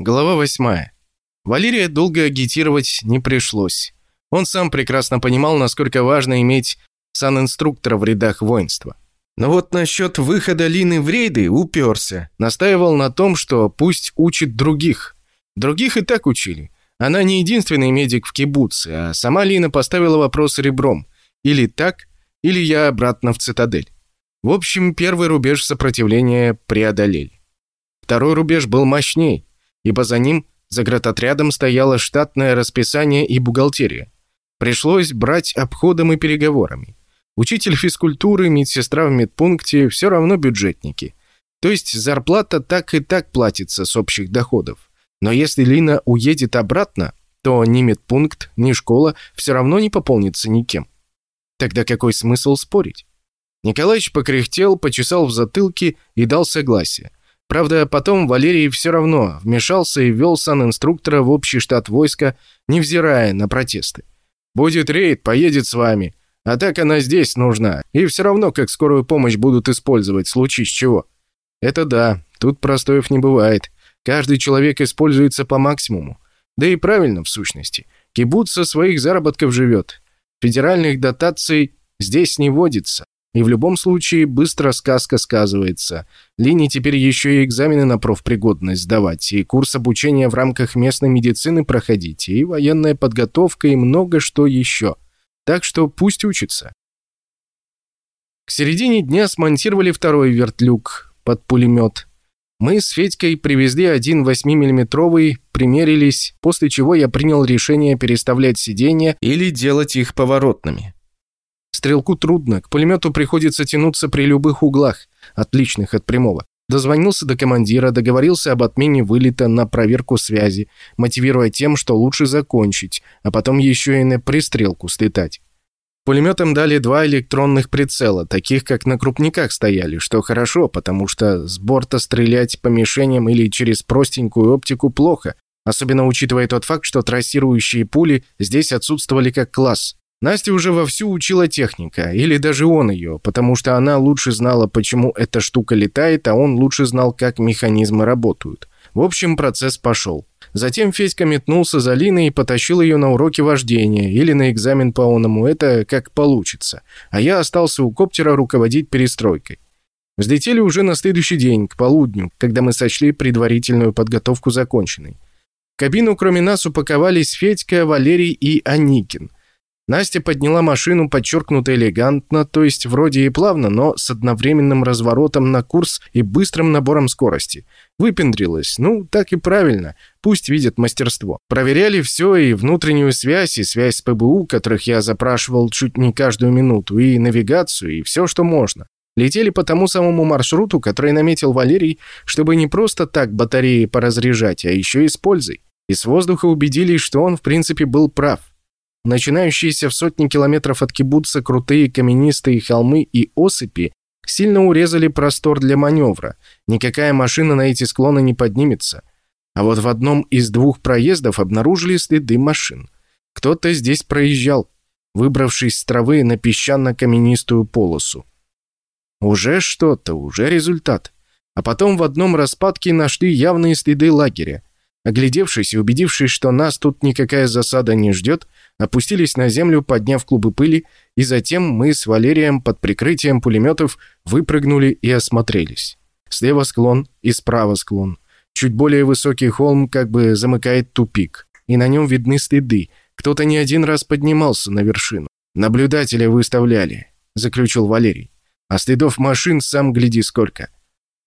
Глава 8. Валерия долго агитировать не пришлось. Он сам прекрасно понимал, насколько важно иметь санинструктора в рядах воинства. Но вот насчет выхода Лины в рейды уперся. Настаивал на том, что пусть учит других. Других и так учили. Она не единственный медик в кибуце, а сама Лина поставила вопрос ребром. Или так, или я обратно в цитадель. В общем, первый рубеж сопротивления преодолели. Второй рубеж был мощней ибо за ним, заградотрядом, стояло штатное расписание и бухгалтерия. Пришлось брать обходом и переговорами. Учитель физкультуры, медсестра в медпункте – все равно бюджетники. То есть зарплата так и так платится с общих доходов. Но если Лина уедет обратно, то ни медпункт, ни школа все равно не пополнится никем. Тогда какой смысл спорить? Николаевич покряхтел, почесал в затылке и дал согласие. Правда, потом Валерий все равно вмешался и ввел сан-инструктора в общий штат войска, невзирая на протесты. «Будет рейд, поедет с вами. А так она здесь нужна. И все равно, как скорую помощь будут использовать, случись чего». «Это да, тут простоев не бывает. Каждый человек используется по максимуму. Да и правильно, в сущности. Кибуц со своих заработков живет. Федеральных дотаций здесь не водится. И в любом случае быстро сказка сказывается. Лине теперь еще и экзамены на профпригодность сдавать, и курс обучения в рамках местной медицины проходить, и военная подготовка, и много что еще. Так что пусть учится. К середине дня смонтировали второй вертлюк под пулемет. Мы с Федькой привезли один 8-миллиметровый, примерились, после чего я принял решение переставлять сиденья или делать их поворотными. Стрелку трудно, к пулемету приходится тянуться при любых углах, отличных от прямого. Дозвонился до командира, договорился об отмене вылета на проверку связи, мотивируя тем, что лучше закончить, а потом еще и на пристрелку слетать. Пулеметам дали два электронных прицела, таких как на крупниках стояли, что хорошо, потому что с борта стрелять по мишеням или через простенькую оптику плохо, особенно учитывая тот факт, что трассирующие пули здесь отсутствовали как класс. Настя уже вовсю учила техника, или даже он ее, потому что она лучше знала, почему эта штука летает, а он лучше знал, как механизмы работают. В общем, процесс пошел. Затем Федька метнулся за Линой и потащил ее на уроки вождения или на экзамен по оному, это как получится. А я остался у коптера руководить перестройкой. Взлетели уже на следующий день, к полудню, когда мы сочли предварительную подготовку законченной. В кабину кроме нас упаковались Федька, Валерий и Аникин – Настя подняла машину подчеркнуто элегантно, то есть вроде и плавно, но с одновременным разворотом на курс и быстрым набором скорости. Выпендрилась. Ну, так и правильно. Пусть видят мастерство. Проверяли все, и внутреннюю связь, и связь с ПБУ, которых я запрашивал чуть не каждую минуту, и навигацию, и все, что можно. Летели по тому самому маршруту, который наметил Валерий, чтобы не просто так батареи поразряжать, а еще и с пользой. И с воздуха убедились, что он, в принципе, был прав. Начинающиеся в сотни километров от кибуца крутые каменистые холмы и осыпи сильно урезали простор для маневра. Никакая машина на эти склоны не поднимется. А вот в одном из двух проездов обнаружили следы машин. Кто-то здесь проезжал, выбравшись с травы на песчано-каменистую полосу. Уже что-то, уже результат. А потом в одном распадке нашли явные следы лагеря. Оглядевшись и убедившись, что нас тут никакая засада не ждет, опустились на землю, подняв клубы пыли, и затем мы с Валерием под прикрытием пулеметов выпрыгнули и осмотрелись. Слева склон и справа склон. Чуть более высокий холм как бы замыкает тупик, и на нем видны следы. Кто-то не один раз поднимался на вершину. «Наблюдателя выставляли», — заключил Валерий. «А следов машин сам гляди сколько.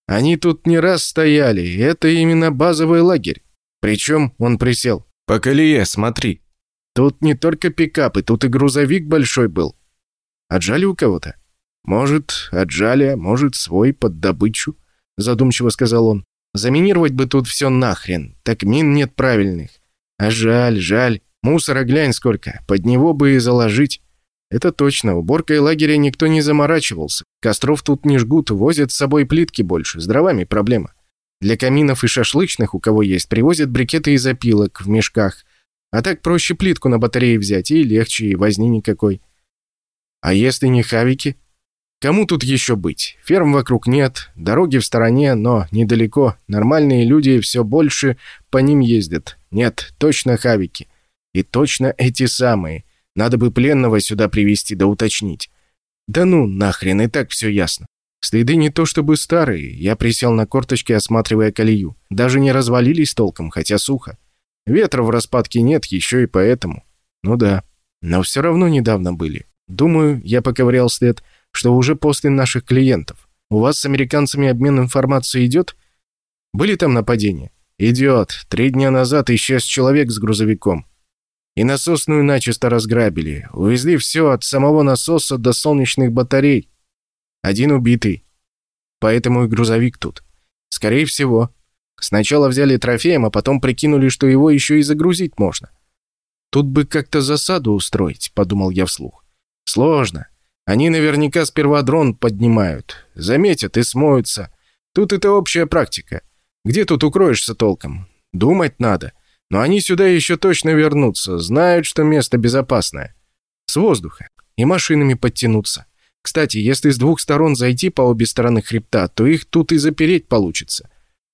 Они тут не раз стояли, это именно базовый лагерь. Причем он присел. «По колее смотри», Тут не только пикапы, тут и грузовик большой был. Отжали у кого-то? Может, отжали, а может, свой под добычу, задумчиво сказал он. Заминировать бы тут все нахрен, так мин нет правильных. А жаль, жаль. Мусора глянь сколько, под него бы и заложить. Это точно, уборкой лагеря никто не заморачивался. Костров тут не жгут, возят с собой плитки больше, с дровами проблема. Для каминов и шашлычных, у кого есть, привозят брикеты из опилок в мешках, а так проще плитку на батарее взять, и легче, и возни никакой. А если не хавики? Кому тут еще быть? Ферм вокруг нет, дороги в стороне, но недалеко. Нормальные люди все больше по ним ездят. Нет, точно хавики. И точно эти самые. Надо бы пленного сюда привести да уточнить. Да ну, нахрен, и так все ясно. Следы не то чтобы старые. Я присел на корточки, осматривая колею. Даже не развалились толком, хотя сухо. Ветра в распадке нет, еще и поэтому. Ну да. Но все равно недавно были. Думаю, я поковырял след, что уже после наших клиентов. У вас с американцами обмен информацией идет? Были там нападения? Идет. Три дня назад исчез человек с грузовиком. И насосную начисто разграбили. Увезли все от самого насоса до солнечных батарей. Один убитый. Поэтому и грузовик тут. Скорее всего. Сначала взяли трофеем, а потом прикинули, что его еще и загрузить можно. Тут бы как-то засаду устроить, подумал я вслух. Сложно. Они наверняка сперва дрон поднимают, заметят и смоются. Тут это общая практика. Где тут укроешься толком? Думать надо. Но они сюда еще точно вернутся, знают, что место безопасное. С воздуха. И машинами подтянутся. Кстати, если с двух сторон зайти по обе стороны хребта, то их тут и запереть получится.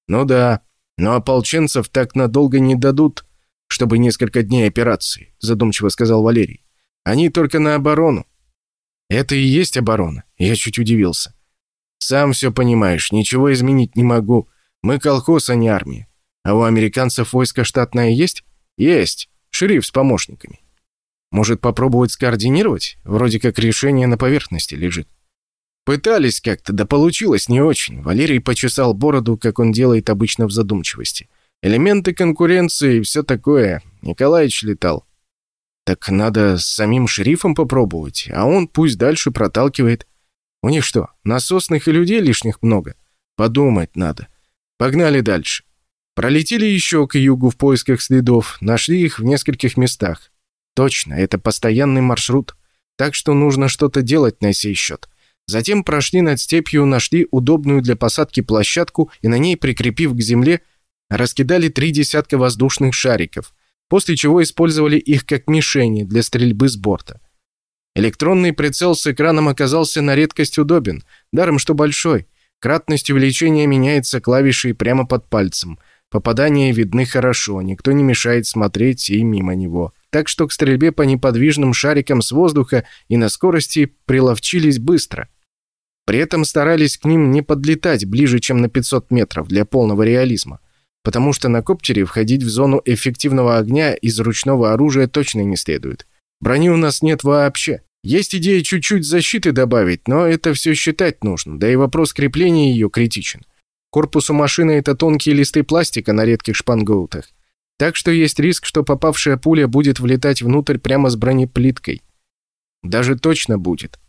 Ну да, но ополченцев так надолго не дадут, чтобы несколько дней операции, задумчиво сказал Валерий. Они только на оборону. Это и есть оборона. Я чуть удивился. Сам все понимаешь, ничего изменить не могу. Мы колхоз, а не армия. А у американцев войско штатное есть? Есть. Шериф с помощниками. Может, попробовать скоординировать? Вроде как решение на поверхности лежит. Пытались как-то, да получилось не очень. Валерий почесал бороду, как он делает обычно в задумчивости. Элементы конкуренции и все такое. Николаевич летал. Так надо с самим шерифом попробовать, а он пусть дальше проталкивает. У них что, насосных и людей лишних много? Подумать надо. Погнали дальше. Пролетели еще к югу в поисках следов, нашли их в нескольких местах. Точно, это постоянный маршрут, так что нужно что-то делать на сей счет. Затем прошли над степью, нашли удобную для посадки площадку и на ней, прикрепив к земле, раскидали три десятка воздушных шариков после чего использовали их как мишени для стрельбы с борта. Электронный прицел с экраном оказался на редкость удобен, даром что большой. Кратность увеличения меняется клавишей прямо под пальцем. Попадания видны хорошо, никто не мешает смотреть и мимо него. Так что к стрельбе по неподвижным шарикам с воздуха и на скорости приловчились быстро. При этом старались к ним не подлетать ближе, чем на 500 метров для полного реализма потому что на коптере входить в зону эффективного огня из ручного оружия точно не следует. Брони у нас нет вообще. Есть идея чуть-чуть защиты добавить, но это все считать нужно, да и вопрос крепления ее критичен. Корпус у машины – это тонкие листы пластика на редких шпангоутах. Так что есть риск, что попавшая пуля будет влетать внутрь прямо с бронеплиткой. Даже точно будет.